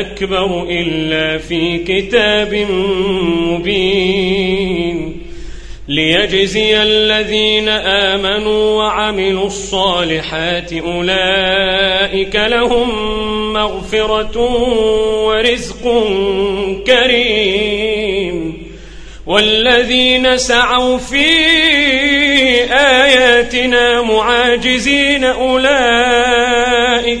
أكبر إلا في كتاب مبين ليجزي الذين آمنوا وعملوا الصالحات أولئك لهم مغفرة ورزق كريم والذين سعوا في آياتنا معاجزين أولئك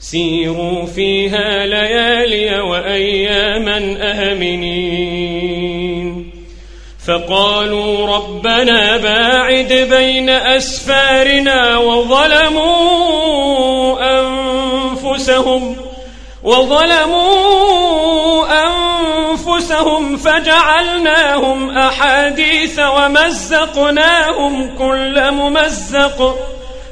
سيروا فيها ليالي وأياما آمنين. فقالوا ربنا باعد بين أسفارنا وظلموا أنفسهم وظلموا أنفسهم فجعلناهم أحاديث ومزقناهم كل ممزق.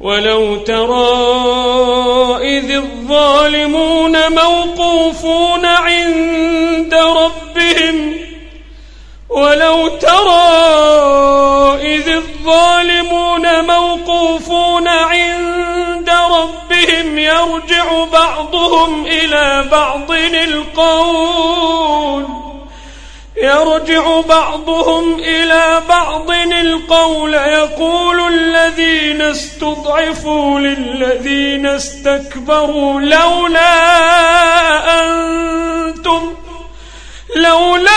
ولو ترى إذ الظالمون موقوفون عند ربهم ولو ترى إذ الظالمون موقوفون عند ربهم يرجع بعضهم إلى بعض القول. يرجع بعضهم إلى بعض القول يقول الذين استضعفوا للذين استكبروا لولا أنتم لولا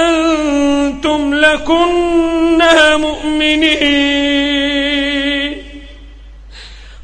أنتم لكنا مؤمنين.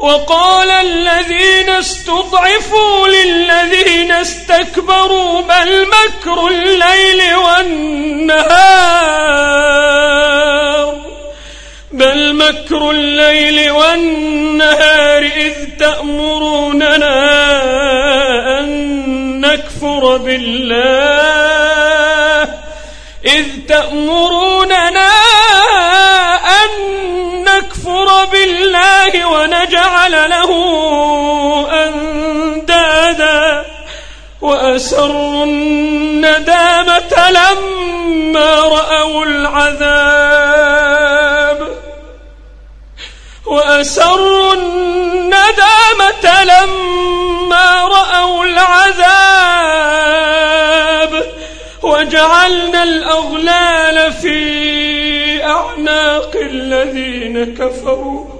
وقال الذين استضعفوا للذين استكبروا بل مكر الليل والنهار بل مكر الليل والنهار إذ تأمروننا أن نكفر بالله إذ تأمروننا بالله ونجعل له أندادا وأسروا الندامة لما رأوا العذاب. وأسروا الندامة لما رأوا العذاب. وجعلنا الأغلال في أعناق الذين كفروا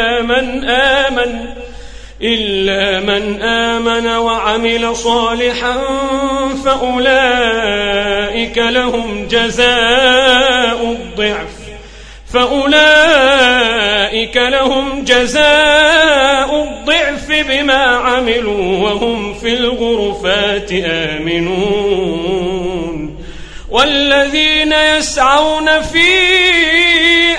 إلا من آمن إلا من آمن وعمل صالحا فأولئك لهم جزاء الضعف. فأولئك لهم جزاء الضعف بما عملوا وهم في الغرفات آمنون. والذين يسعون في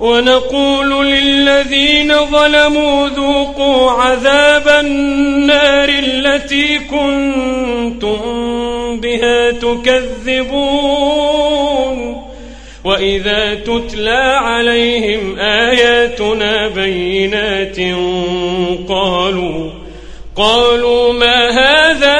ونقول للذين ظلموا ذوقوا عذاب النار التي كنتم بها تكذبون. وإذا تتلى عليهم آياتنا بينات قالوا قالوا ما هذا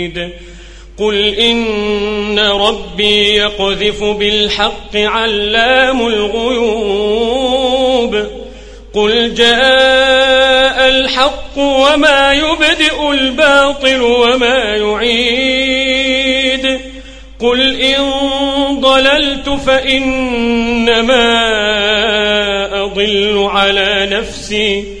قل إن ربي يقذف بالحق علام الغيوب قل جاء الحق وما يبدئ الباطل وما يعيد قل إن ضللت فإنما أضل على نفسي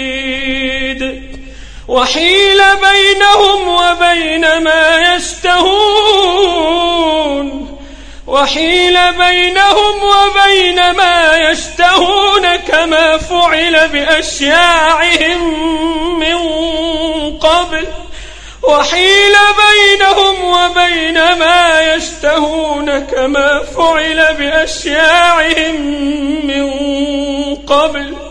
وحيل بينهم وبين ما يشتهون. وحيل بينهم وبين ما يشتهون كما فعل بأشياعهم من قبل. وحيل بينهم وبين ما يشتهون كما فعل بأشياعهم من قبل.